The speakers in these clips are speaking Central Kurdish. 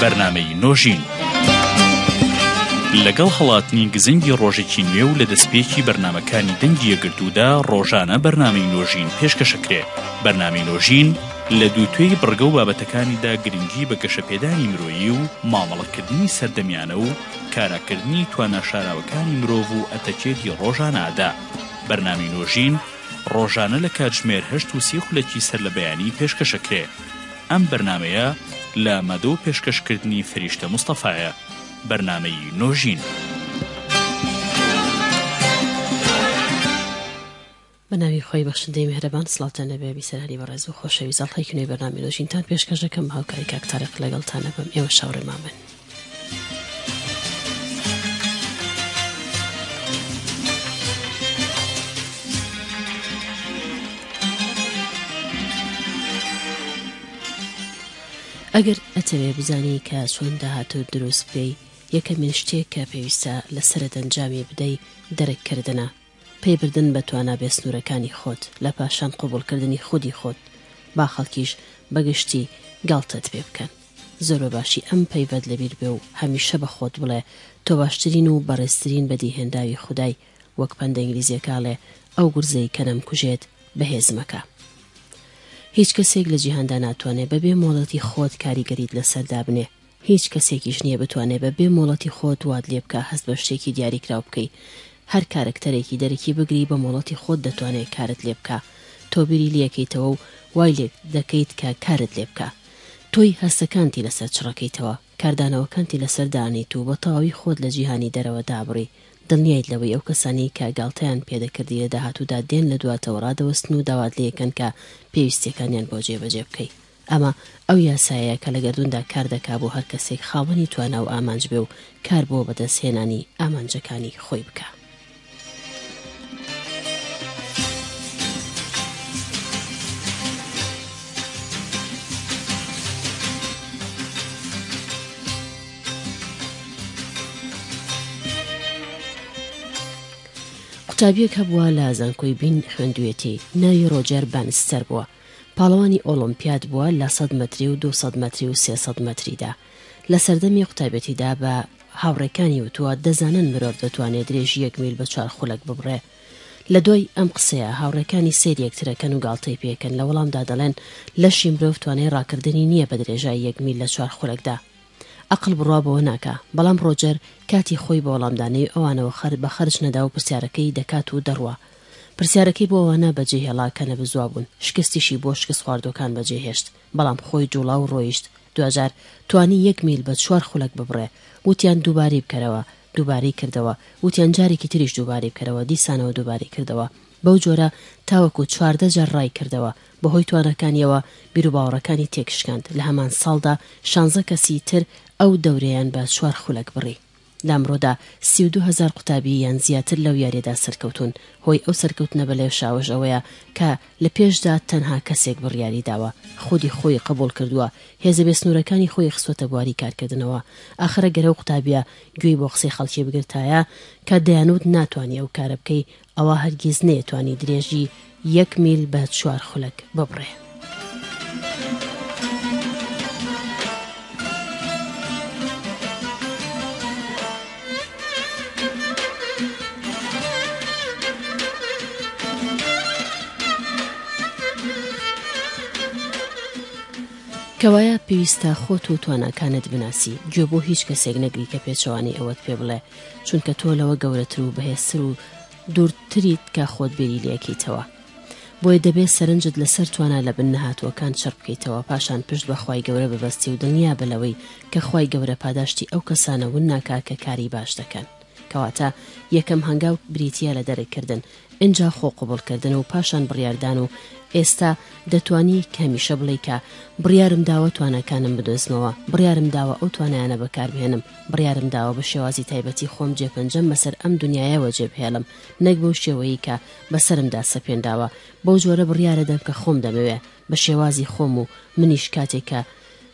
بەرنمەی نۆژین لەگەڵ هەڵاتنی گزنگی ڕۆژێکی نوێ و لە دەستپێکی بەرنمەکانی دەنگی یەگرتوودا ڕۆژانە بەرنامی نۆژین پێشکەشەکرێ بەرنامی نۆژین لە دووتێی بڕگە و بابەتەکانیدا گرنگی بە گەشەپێدانی مرۆیی و مامەڵەکردنی سەردەمیانە و کاراکردنی تواناشاراوەکانی مرۆڤ و ئەتەکێتی ڕۆژانەدا بەرنامی نۆژین ڕۆژانە لە کاتژمێر هەشت و سی خولەکی سەر لە بەیانی پێشکەشەکرێت ئەم بەرنامەیە لە مەدۆ پێشکەش کردنی فریشتە مستەفایە بەرنامەی نۆژین. بەناوی خۆی بەخشندەی مهرەبان سڵاتە نەبێ بیسەرانی بەڕێز و خۆشەوی زەڵحی کنێ بەنامی نۆژینتان پێشکەش دەکەم هاوکاری کاکتارق لەگەڵتانە بم ئێوە شاوڕێمان بن. ئەگەر ئەتەوێ بزانی کە چۆن داهاتوت دروست بکەی یەکەمین شتێک کە پێویستە لەسەرت ئەنجامی بدەی دەرک کردنە پەی بردن بە توانا بێ سنوورەکانی خۆت لە پاشان قبوڵ کردنی خودی خۆت با خەڵکیش بە گشتی گاڵتەت پێ بکەن زۆر بە باشی ئەم پەیڤەت لە بیر بێ و هەمیشە بە خۆت بڵێ تۆ باشترین و بەڕێزترین بە دی هێنراوی خودای وەک پەندە ئینگلیزیەکە ئەڵێ ئەو گورزەی کە نەم کوژێت بە هێز مەکە هیچ کەسێک لە جیهاندا ناتوانێ بە بێ مۆڵەتی خۆت کاریگەریت لە سەر دابنێ هیچ کەسێکیش نیە بتوانێ بە بێ مۆڵەتی خۆت وات لێ بکا هەست بە شتێکی دیاریکراو بکەی هەر کارەکتەرێکی دەرەکی بگری بە مۆڵەتی خۆت دەتوانێ کارت لێ بکا تۆ بیری لیەکەیتەوە و وای لێ دەکەیت کە کارت لێ بکا تۆی هەستەکانتی لەسەر چڕەکەیتەوە کاردانەوەکانتی لەسەر دانیت و بە تەواوی خۆت لە جیهانی دەرەوە دابڕی دڵنیایت لەوەی ئەو کەسانەی کە گاڵتەیان پێ دەکردی لە داهاتوودا دێن لە دواتەوە ڕادەوەستن و داوات لێ ئەکەن کە پێویستیەکانیان بۆ جێ بەجێ بکەی ئەمە ئەو یاسایەیە کە لە گەردووندا کار دەکا بۆ هەر کەسێک خاوەنی توانا و ئامانج بێ و کار بۆ بەدەست هێنانی ئامانجەکانی خۆی بکا. قوتابیەک هەبووە لە زانکۆی بین خوێندویەتی ناوی ڕۆجەر بانستەر بووە، پاڵەوانی ئۆڵۆمپیاد بووە لە سەد مەتری و دوو سەد مەتری و سێ سەد مەتریدا. لە سەردەمی قوتابێتیدا بە هاوڕێکانی وتووە، دەزانن مرۆڤ دەتوانێ درێژی یەک میل بە چوار خولەک ببڕێ. لە دوای ئەم قسەیە هاوڕێکانی سەیری یەکترەکەن و گاڵتەی پێکەن، لە وەڵامدا دەڵێن، لەشی مرۆڤ توانای ڕاکردنی نییە بە درێژای یەک میل لە چوار خولەکدا. ئەقڵ بڕوا بەوە ناکا. بەڵام ڕۆجەر کاتی خۆی بە وەڵامدانەوی ئەوانەوە بە خەرج نەدا و پرسیارەکەی دەکات و دەڕوا. پرسیارەکەی بۆ ئەوانە بەجێ هێڵا کە نەبزوا بوون، شکستیشی بۆ شکستخواردووەکان بەجێ هێشت، بەڵام خۆی جووڵا و ڕۆیشت، دواجار توانی یەک میل بە چوار خولەک ببڕێ، وتیان دووبارەی بکەرەوە، دووبارەی کردەوە، وتیان جارێکی تریش دووبارەی بکەرەوە، دیسانەوە دووبارەی کردەوە، بەو جۆرە تاوەکو چواردە جار ڕای کردەوە، بەهۆی تواناکانییەوە بیروباوەڕەکانی تێکشکاند، لە هەمان ساڵدا شانزە کەسی تر ئەو دەورەیان بە چوار خولەک بڕی. لەمڕۆدا سی و دوو هەزار قوتابی یان زیاتر لەو یاریەدا سەرکەوتوون، هۆی ئەو سەرکەوتنە بە لێشاوەش ئەوەیە کە لە پێشدا تەنها کەسێک بڕیاری داوە، خودی خۆی قبوڵ کردووە، هێزە بێ سنوورەکانی خۆی خستووەتە بواری کارکردنەوە، ئاخر ئەگەر ئەو قوتابیە گوێی بۆ قسەی خەڵکی بگرتایە کە دەیانوت ناتوانی ئەو کارە بکەی ئەوا هەرگیز نەیەتوانی درێژی یەک میل بە چوار خولەک ببڕێ. کەوایە پێویستە خۆت و تواناکانت بناسی، گوێ بۆ هیچ کەسێک نەگری کە پێچەوانەی ئەوەت پێ بڵێ، چونکە تۆ لەوە گەورەتر و بەهێزتر و دوورتریت کە خۆت بیری لێکەیتەوە بۆیە دەبێت سەرنجت لەسەر توانا لە بن نەهاتووەکان چڕ بکەیتەوە پاشان پشت بە خوای گەورە ببەستی و دڵنیا بە لەوەی کە خوای گەورە پاداشتی ئەو کەسانە ون ناکا کە کاری باش دەکەن کەواتە یەکەم هەنگاو بریتیە لە دەرک کردن ئینجا خۆ قبوڵ کردن و پاشان بڕیاردان و ئێستا دەتوانی کەمیشە بڵێی کە بڕیارم داوە تواناکانم بدۆزمەوە بڕیارم داوە ئەو توانایانە بەکاربهێنم بڕیارم داوە بە شێوازی تایبەتی خۆم جێپەنجەم بەسەر ئەم دنیایەوە جێبهێڵم نەک بەو شێوەیەی کە بەسەرمدا سەپێنراوە بەو جۆرە بڕیارە دەم کە خۆم دەمەوێ بە شێوازی خۆم و منیش کاتێک کە،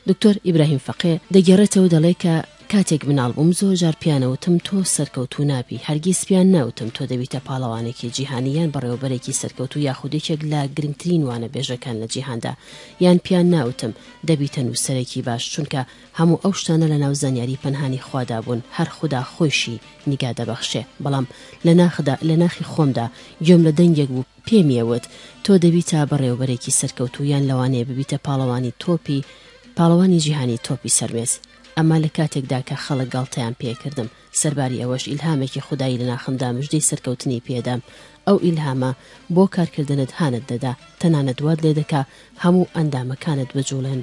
دکتۆر ئیبراهیم فەقێ، دەگێڕێتەوە دەڵێ کە کاتێک مناڵ بووم زۆر جار پیانەوتم تۆ سەرکەوتوو نابی، هەرگیز پیان نەوتم تۆ دەبیتە پاڵەوانێکی جیهانی یان بەڕێوەبەرێکی سەرکەوتوو یاخود یەکێک لە گرنگترین وانەبێژەکان لە جیهاندا یان پیان ناوتم دەبیتە نووسەرێکی باش چونکە هەموو ئەو شتانە لەناو زانیاری پەنهانی خوادا بوون هەر خودا خۆیشی نیگا دەبەخشێ بەڵام لە ناخدا لە ناخی خۆمدا گوێم لە دەنگێک بوو پێمیەوت تۆ دەبیتە بەڕێوبەرێکی سەرکەوتوو یان لەوانەیە ببیتە پاڵەوانی تۆپی پاڵەوانی جیهانی تۆپی سەر مێز ئەمە لە کاتێکدا کە خەڵک گاڵتەیان پێکردم سەرباری ئەوەش ئیلهامێکی خودایی لە ناخمدا مژدەی سەرکەوتنی پێدام ئەو ئیلهامە بۆ کارکردنت هانت دەدا تەنانەت وات لێدەکا هەموو ئەندامەکانت بجوڵێن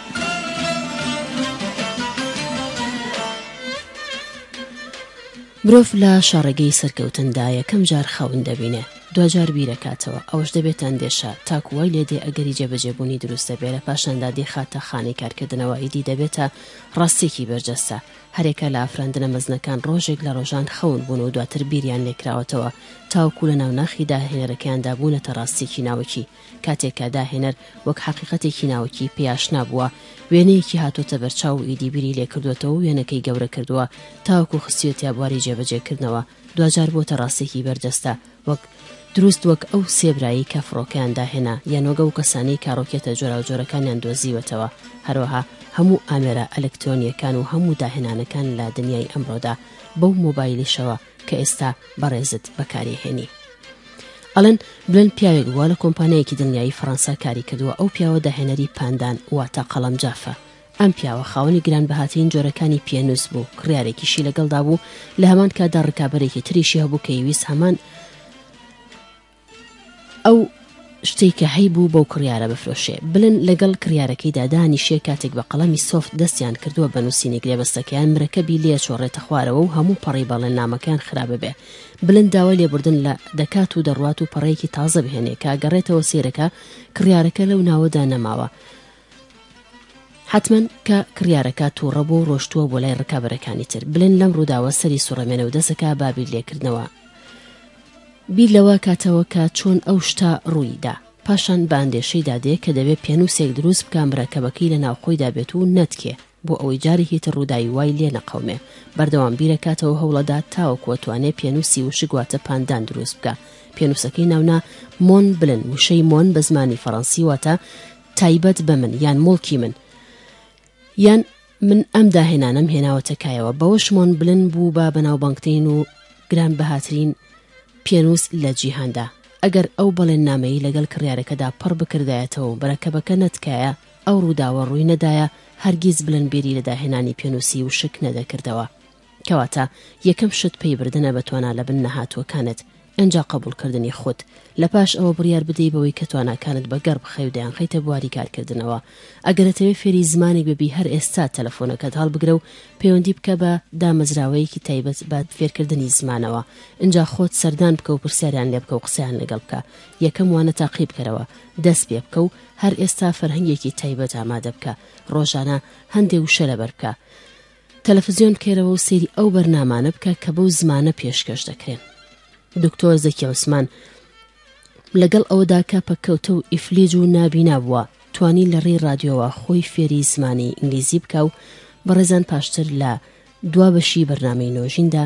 مرۆڤ لە شەڕێگەی سەرکەوتندا یەکەم جار خەون دەبینێ دوجار بیرەکاتەوە ئەوش دەبێت ئەندێشە تاکو وای لێ دێ ئەگەری جێبەجێبوونی دروست دەبێ لە پاشاندا دێخاتە خانەی کارکردنەوە ئیدی دەبێتە ڕاستێکی بەرجەستە هەرێکە لە ئافراندنە مەزنەکان ڕۆژێک لە ڕۆژان خەون بوون و دواتر بیریان لێکراوەتەوە تاوکو لە ناوناخی داهێنەرەکەیاندا بوونەتە ڕاستێکی ناوەکی کاتێک کە داهێنەر وەک حەقیقەتێکی ناوەکی پێی ئاشنا بووە، وێنەیەکی هاتووەتە بەرچاو و ئیدی بیری لێکردووەتەوە و وێنەکەی گەورە کردووە تاوەکو خستوویەتە بواری جێبەجێکردنەوە، دواجار بووەتە ڕاستێکی بەرجەستە وەک دروست وەک ئەو سێ برایەی کە فڕۆکەیان داهێنا، یان وەک ئەو کەسانەی کە ڕۆکێتە جۆراوجۆرەکانیان دۆزیوەتەوە، هەروەها هەموو ئامێرە ئەلکترۆنییەکان و هەموو داهێنانەکان لە دنیای ئەمڕۆدا بەو مۆبایلیشەوە کە ئێستا بەڕێزت بەکاریهێنی ئەڵێن بلەن پیاوێک بووە لە کۆمپانیایەکی دڵنیایی فەڕەنسا کاری کردووە ئەو پیاوە داهێنەری پاندان واتە قەڵەم جافە ئەم پیاوە خاوەنی گران بەهاترین جۆرەکانی پیەنووس بوو کڕیارێکیشی لەگەڵدا بوو لە هەمان کادا ڕکابەرێکی تریشی هەبوو کە یویست هەمان ئەو شتەی کە هەی بوو بەو کڕیارە بفرۆشێ بلن لەگەڵ کڕیارەکەیدا دانیشێ کاتێک بە قەڵەمی سۆفت دەستیان کردووە بە نووسینی گرێبەستەکەیان مرەکەبی لێ چۆڕێتە خوارەوە و هەموو پەڕەی بەڵێننامەکەیان خراپ ببێ بلن داوای لێبوردن لە دەکات و دەڕوات و پەڕەیەکی تازە بهێنێ کە گەڕێتەوە سێرەکە کڕیارەکە لەو ناوەدا نەماوە حتمەن کە کڕیارەکە تووڕە بۆ ڕۆشتووە بۆ لای ڕکابەرەکانی تر بلن لەم ڕووداوە سەری سوڕەمێنە و دەسەکە بابیر لێکردنەوە بیر لەوە کاتەوە کە چۆن ئەو شتە ڕووی دا. پاشان بە ئەندێشەیدا دێ کە دەبێ پێنووسێک دروست بکا مرەکەبەکەی لە ناوخۆیدا بێت و نەتکێ، بۆ ئەوەی جارێکی تر ڕووداوی وای لێ نەقەومێ. بەردەوام بیرەکاتەوە هەوڵەدا تاوەکو ئەتوانێ پێنووسی وشک واتە پاندان دروست بکا. پێنووسەکەی ناونا مۆن بلن، وشەی مۆن بە زمانی فەڕەنسی واتە تایبەت بە من یان موڵکی من. یان من ئەم داهێنانەم هێناوەتە کایەوە بەوەش مۆن بلن بوو بە بەناوبانگترین و گران بەهاترین پێنووس لە جیهاندا ئەگەر ئەو بەڵێن نامەی لەگەڵ کڕیارەکەدا پڕ بکردایەتەوە و بەرەکەبەکە نەتکایە ئەو ڕووداوە ڕووی نەدایە هەرگیز بلن بیری لە داهێنانی پێنووسی وشک نەدەکردەوە کەواتە یەکەم شت پەی بردنە بە توانا لە بن نەهاتووەکانت، ئەنجا قەبووڵ کردنی خۆت، لە پاش ئەوە بڕیار بدەی بەوەی کە تواناکانت بە گەڕ بخەی و دەیانخەیتە بواری کارکردنەوە، ئەگەر ئەتەوێ فێری زمانێک ببی هەر ئێستا تەلەفۆنەکەت هەڵبگرە و پەیوەندی بکە بە دامەزراوەیەکی تایبەت بە فێرکردنی زمانەوە، ئەنجا خۆت سەردان بکە و پرسیاریان لێ بکە و قسەیان لەگەڵ بکە، یەکەم وانە تاقی بکەرەوە، دەست پێ بکە و هەر ئێستا فەرهەنگێکی تایبەت ئامادە بکە، ڕۆژانە هەندێ وشە لەبەر بکە، تەلەفزیۆن بکەرەوە و سەیری ئەو بەرنامانە بکە کە بەو زمانە پێشکەش دەکرێن دکتۆر زەکی عوسمان لەگەڵ ئەوەدا کە پەککەوتە و ئیفلیج و نابینا بووە توانی لە ڕێی رادیۆوە خۆی فێری زمانی ئینگلیزی بکە و بەڕێزان پاشتر لە دوا بەشی بەرنمەی نۆژیندا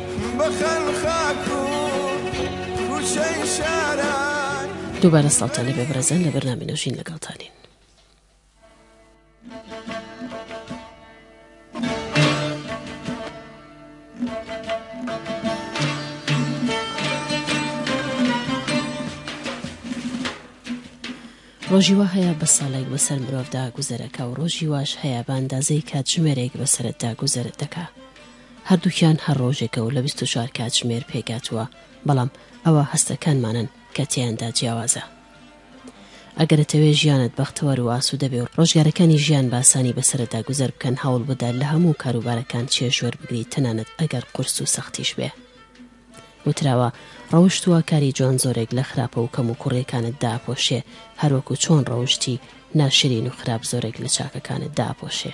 دووبارە سڵاوتان لێبێ بەڕێزان لە بەرنامەی نۆژین لەگەڵتانین. ڕۆژی وا هەیە بە ساڵێک بەسەر مرۆڤدا گوزەرەکە و ڕۆژی واش هەیە بە ئەندازەی کاتژمێرێک بەسەرتدا گوزەرت دەکا هەردووکیان هەر ڕۆژێکە و لە بیست و چوار کاتژمێر پێکهاتووە، بەڵام ئەوە هەستەکانمانن کە تێیاندا جیاوازە. ئەگەر ئەتەوێ ژیانت بەختەوەر و ئاسوودە بێ و ڕۆژگارەکانی ژیان بە ئاسانی بەسەرتدا گوزەر بکەن، هەوڵ بدە لە هەموو کاروبارەکان چێژ وەربگریت تەنانەت ئەگەر قورس و سەختیش بێ. وتراوە، ڕەوشتووە کاری جوان زۆرێک لە خراپە و کەموکوڕییەکانت داپۆشێ، هەروەکو چۆن ڕەوشتی ناشرین و خراپ زۆرێک لە چاکەکانت داپۆشێ.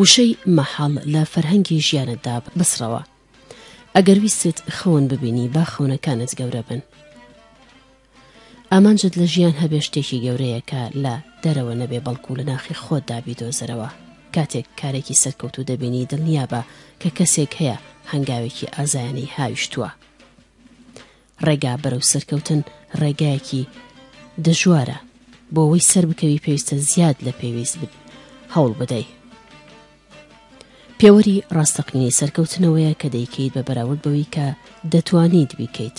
وشەی مەحەڵ لە فەرهەنگی ژیانتدا بسڕەوە ئەگەر ویستت خەون ببینی با خەونەکانت گەورە بن ئامانجت لە ژیان هەبێ شتێکی گەورەیەکە لە دەرەوە نەبێ بەڵکو لە ناخی خۆت دابی دۆزەرەوە کاتێک کارێکی سەرکەوت و دەبینی دڵنیابە کە کەسێک هەیە هەنگاوێکی ئازایانی هاویشتووە ڕێگا بەرەو سەرکەوتن ڕێگایەکی دەژوارە بۆ ئەوەی سەر بکەوی پێویستە زیاد لە پێویست بت هەوڵ بدەی پێوەری ڕاستەقینەی سەرکەوتنەوەیە کە دەیکەیت بە بەراورد بەوەی کە دەتوانیت بیکەیت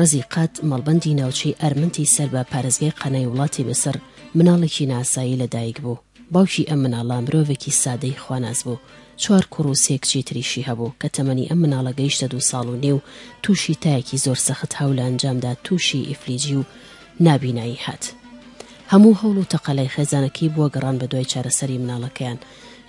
رزیقات، مەڵبەندی ناوچەی ئەرمنتی سەر بە پارێزگای قەنای وڵاتی میسر، مناڵێکی ناسایی لە دایک بوو. باوکی ئەم مناڵە مرۆڤێکی سادەی خواناس بوو. چوار کوڕ و سێ کچی تریشی هەبوو، کە تەمەنی ئەم مناڵە گەیشتە دوو ساڵ و نیو، تووشی تایەکی زۆر سەخت هاو لە ئەنجامدا تووشی ئیفلیجی و نابینایی هات. هەموو هەوڵ و تەقەلای خێزانەکەی بووە گەڕان بە دوای چارەسەری مناڵەکەیان،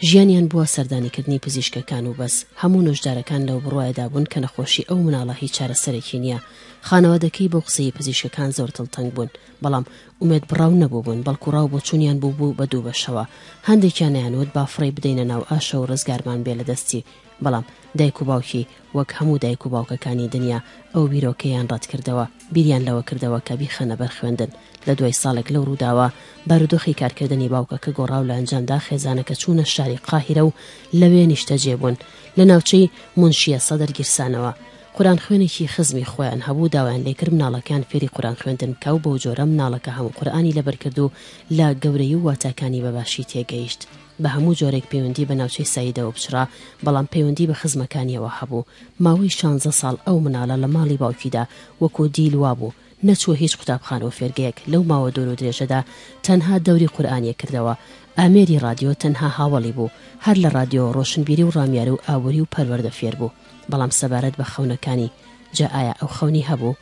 ژیانیان بووە سەردانیکردنی پزیشکەکان و بەس، هەموو نۆشدارەکان لەو بڕوایەدا بوون کە نەخۆشی ئەو مناڵە هیچ چارەسەرێکی نییە، خانەوادەکەی بەو قسەی پزیشکەکان زۆر دڵتەنگ بوون، بەڵام ئومێدبڕاو نەبووبوون، بەڵکو ڕاو بۆچوونیان بووبوو بە دوو بەشەوە، هەندێکیان ئەیانوت با فڕێی بدەینە ناو ئاشەوە و ڕزگارمان بێ لە دەستی. بەڵام دایک و باوکی وەک هەموو دایک و باوکەکانی دنیا ئەو بیرۆکەیان ڕەتکردەوە، بیریان لەوە کردەوە کە بیخەنە بەر خوێندن، لە دوای ساڵێک لەو ڕووداوە، بارودۆخی کارکردنی باوکەکە گۆڕا و لە ئەنجامدا خێزانەکە چوونە شاری قاهیرە و لەوێ نیشتەجێ بوون، لە ناوچەی، منشیە صدر گیرسانەوە، قورئانخوێنێکی خزمی خۆیان هەبوو، داوایان لێکرد مناڵەکەیان فێری قورئانخوێندن بکا و بەو جۆرە مناڵەکە هەموو قورئانی لەبەر کرد و لە گەورەیی و واتاکانی بە باشی تێگەیشت. بە هەموو جۆرێک پەیوەندی بە ناوچەی سەیدەوە بچڕا، بەڵام پەیوەندی بە خزمەکانییەوە هەبوو. ماوەی شانزە ساڵ ئەو مناڵە لە ماڵی باوکیدا وەکوو دیل وابوو، نەچووە هیچ قوتابخانە و فێرگەیەک، لەو ماوە دوور و درێژەدا تەنها دەوری قورئانیی کردەوە. ئامێری ڕادیۆ تەنها هاوەڵی بوو، هەر لە ڕادیۆ، ڕۆشنبیری و ڕامیاری و ئابووری و پەروەردە فێر بوو، بەڵام سەبارەت بە خەونەکانی، جا ئایا ئەو خەونی هەبوو؟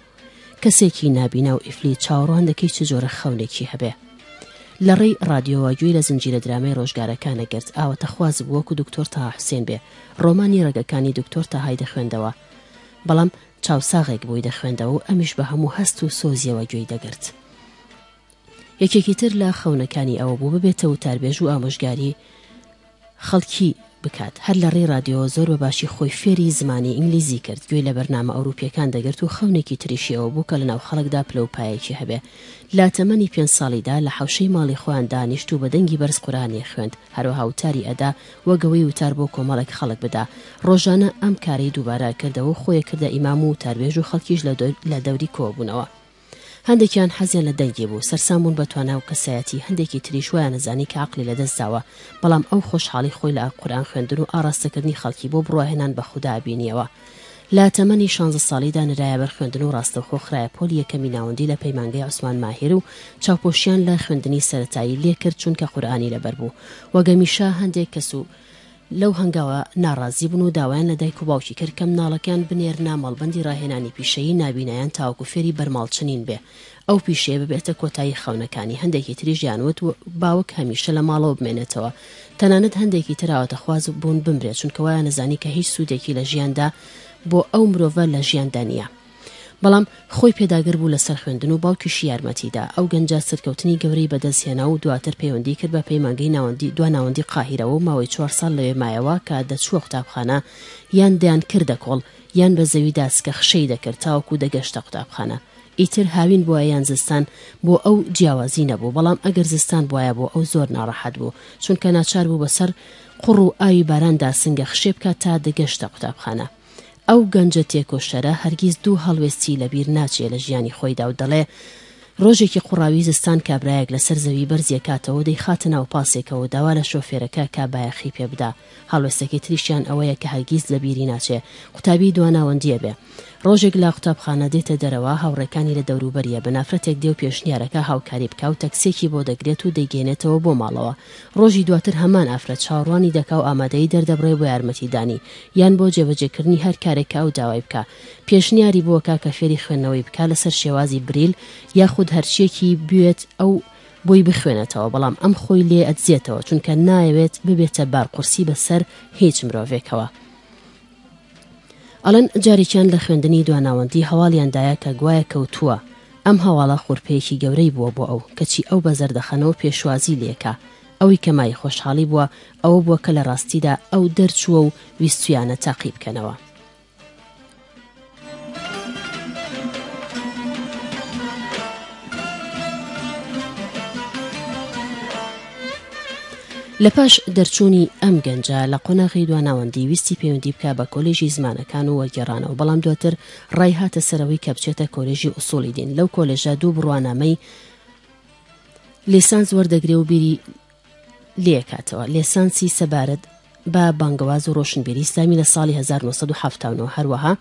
کەسێکی نابینا و ئیفلی چاوەڕوان دەکەی چ جۆرە خەونێکی هەبێ لە ڕێی ڕادیۆوە گوێی لە زنجیرە درامای ڕۆژگارەکانە گرت ئاوەتە خواز بوو وەکو دکتۆر تا حوسێن بێ ڕۆمانی ڕەگەکانی دکتۆر تاهای دەخوێندەوە بەڵام چاوساغێک بووی دەخوێندەوە و ئەمیش بە هەموو هەست و سۆزیەوە گوێی دەگرت یەکێکی تر لە خەونەکانی ئەوە بوو ببێتە وتاربێژ و ئامۆژگاری خەڵکی بکات، هەر لە ڕێی ڕادیۆوە زۆر بە باشی خۆی فێری زمانی ئینگلیزی کرد، گوێی لە بەرنامە ئەوروپییەکان دەگرت و خەونێکی تریشی ئەوە بوو کە لەناو خەڵکدا پلە و پایەکی هەبێ. لە تەمەنی پێنج ساڵیدا لە حەوشەی ماڵی خۆیان دانیشت و بە دەنگی بەرز قورئانی ئەخوێند، هەروەها وتاری ئەدا وەک ئەوەی وتار بۆ کۆمەڵێک خەڵک بدا. ڕۆژانە ئەم کارەی دووبارە ئەکردەوە و خۆی ئەکردە ئیمام و وتاربێژ و خەڵکیش لە دەوری کۆبوونەوە. هەندێکیان حەزیان لە دەنگی بوو، سەرسام بوون بە توانا و کەسایەتی، هەندێکی تریش وایان ئەزانی کە عەقڵی لەدەست داوە، بەڵام ئەو خۆشحاڵی خۆی لە قورئان خوێندن و ئاڕاستەکردنی خەڵکی بۆ بڕواهێنان بە خودا ئەبینیەوە. لە تەمەنی شانزە ساڵیدا نرایە بەر خوێندن و ڕاستەوخۆ خرایە پۆلی یەکەمی ناوەندی لە پەیمانگەی عوسمان ماهیر و چاوپۆشیان لە خوێندنی سەرەتایی لێکرد چونکە قورئانی لەبەر بوو و گەمیشە هەندێک کەس و لەو هەنگاوە ناڕازی بوون و داوایان لە دایک و باوکی کرد کە مناڵەکەیان بنێرنە مەڵبەندی ڕاهێنانی پیشەیی نابینایان تاوەکو فێری بەرماڵ چنین بێ ئەو پیشەیە ببێتە کۆتایی خەونەکانی هەندێکی تریش دەیانوت باوک هەمیشە لە ماڵەوە بمێنێتەوە تەنانەت هەندێکی تر ئاواتەخواز بوون بمرێت چونکە وایان دەزانی کە هیچ سوودێکی لە ژیاندا بۆ ئەو مرۆڤە لە ژیاندا نییە بەڵام خۆی پێداگر بوو لەسەر خوێندن و باوکیشی یارمەتی دا، ئەو گەنجە سەرکەوتنی گەورەی بەدەست هێنا و دواتر پەیوەندی کرد بە پەیمانگەی ناوەندی دوا ناوەندی قاهیرەوە و ماوەی چوار ساڵ لەوێ مایەوە کە دەچووە قوتابخانە یان دەیان کردە کۆڵ یان بە زەوی داسکە خشەی دەکرد تاوەکو دەگەشتە قوتابخانە ئیتر هاوین بوایە یان زستان بۆ ئەو جیاوازی نەبوو بەڵام ئەگەر زستان بوایە بۆ ئەو زۆر ناڕەحەت بوو چونکە ناچار بوو بەسەر قوڕ و ئاوی باراندا سنگە خشێ بکات تا دەگەشتە قوتابخانە. ئەو گەنجە تێکۆشەرە هەرگیز دوو هەڵوێستی لەبیر ناچێ لە ژیانی خۆیدا و دەڵێ، ڕۆژێکی قوڕاوی زستان کابرایەک لەسەر زەوی بەرزی ئەکاتەوەو دەیخاتە ناو پاسێکەوەو داوا لە شۆفێرەکە کا بایەخی پێ بدا، هەڵوێستەکەی تریشیان ئەوەیە کە هەرگیز لەبیری ناچێ قوتابی دواناوەندییە بێ ڕۆژێک لە قوتابخانە دێتە دەرەوە هاوڕێکانی لە دەوروبەریە بەنافرەتێک دێو پێشنیارەکا هاوکاری بکاو تەکسیەکی بۆ دەگرێت و دەیگەینێتەوە بۆ ماڵەوە ڕۆژی دواتر هەمان ئافرەت چاوەڕوانی دەکا و ئامادەیی دەردەبڕێ بۆ یارمەتیدانی، یان بۆ جێبەجێکردنی هەر کارێک کە ئەو داوای بکا. پێشنیاری بۆ ئەکا کە فێری خوێندنەوەی بکا لەسەر شێوازی بریل یاخود هەرچییەکی بوێت ئەو بۆی بخوێنێتەوە، بەڵام ئەم خۆی لێ ئەدزێتەوە، چونکە نایەوێت ببێتە بارقورسی بەسەر هیچ مرۆڤێکەوە. ئەڵێن جارێکیان لە خوێندنی دوا ناوەندی هەواڵیان دایە کە گوایە کەوتووە، ئەم هەواڵە خورپەیەکی گەورەی بووە بۆ ئەو، کەچی ئەو بە زەردەخەنەوە پێشوازی لێکا، ئەوەی کە مایەی خۆشحاڵی بووە ئەوە بووە کە لە ڕاستیدا ئەو دەرچووە و ویستویانە تاقی بکەنەوە. لە پاش دەرچوونی ئەم گەنجە لە قۆناغی دواناوەندی ویستی پەیوەندی بکە بە کۆلێژی زمانەکان و وەگێڕانەوە بەڵام دواتر ڕای هاتە سەرەوەی کە بچێتە کۆلێژی ئوسوڵی دین لەو کۆلێژە دوو بڕوانامەی لیسانس وەردەگرێ و بیری لێکاتەوە، لێسانسی سەبارەت بە بانگەواز و ڕۆشنبیری ئیسلامی لە ساڵی 1970 هەروەها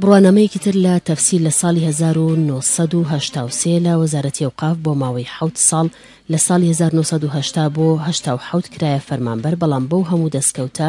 بڕوانامەیەکی تر لە تەفسیر لە ساڵی 1970 لە وەزارەتی ئەوقاف بۆ ماوەی حوت ساڵ لە ساڵی 1970 بۆ 1970 کرایە فەرمانبەر بەڵام بەو هەموو دەستکەوتە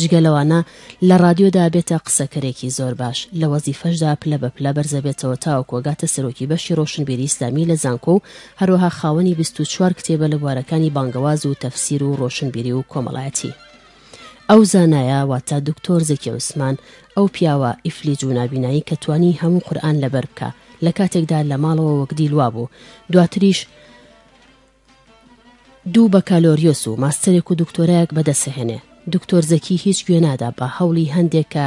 جگە لەوانە لە ڕادیۆدا بێتە قسەکەرێکی زۆر باش، لە وەزیفەشدا پلە بە پلە بەرزەبێتەوە تاوەکو ئەگاتە سەرۆکی بەشی ڕۆشنبیری ئیسلامی لە زانکۆ و هەروەها خاوەنی بیست و چوار کتێبە لە بوارەکانی بانگەواز و تەفسیر و ڕۆشنبیری و کۆمەڵایەتی. ئەو زانایە واتە دکتۆر زەکی عوسمان ئەو پیاوە ئیفلیج و نابینایی کە توانی هەموو قورئان لەبەر بکا لە کاتێکدا لە ماڵەوە وەک دیل وابوو دواتریش دوو بەکالۆریۆس و ماستەرێک و دکتۆرایەک بەدەسەهێنێ. دکتۆر زەکی هیچ گوێ نادا بە هەوڵی هەندێک کە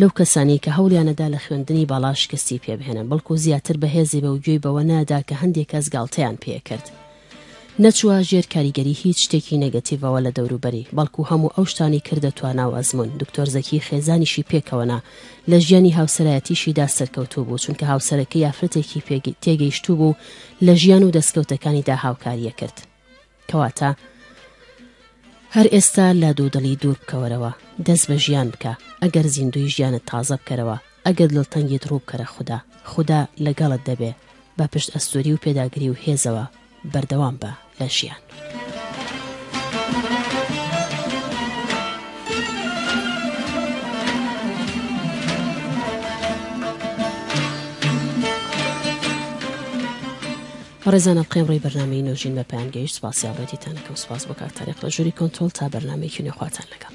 لەو کەسانەی کە هەوڵیانەدا لە خوێندنی باڵا شکستی پێ بهێنن بەڵکو زیاتر بەهێزی بە و گوێی بەوە نادا کە هەندێک کەس گاڵتەیان پێ کرد نەچووە ژێر کاریگەری هیچ شتێکی نێگەتیڤەوە لە دەوروبەری بەڵکو هەموو ئەو شتانەی کردە توانا و ئەزموون دکتۆر زەکی خێزانیشی پێکەوە نا لە ژیانی هاوسەرایەتیشیدا سەرکەوتوو بوو چونکە هاوسەرەکەی ئافرەتێکی پێ تێگەیشتوو بوو لە ژیان و دەستکەوتەکانیدا هاوکاریە کرد کەواتە هەر ئێستا لە دوو دڵی دوور بکەوەرەوە دەست بە ژیان بکە ئەگەر زیندوی ژیانت تازە بکەرەوە ئەگەر دڵتەنگیت ڕووبکەرە خوددا خوددا لەگەڵت دەبێ بە پشت ئەستۆری و پێداگری و هێزەوە بەردەوام بە. لە ژیان. بەڕێزان ئەڵقەی ئەمڕۆی بەرنامەی نۆژین بە پایان گەیشت سپاسی ئاڵۆدیتان دەکەم سپاس بۆ کاک تاریق لە ژووری کۆنترۆڵ تا بەرنمەیەکی نوێخواتان لەگەڵ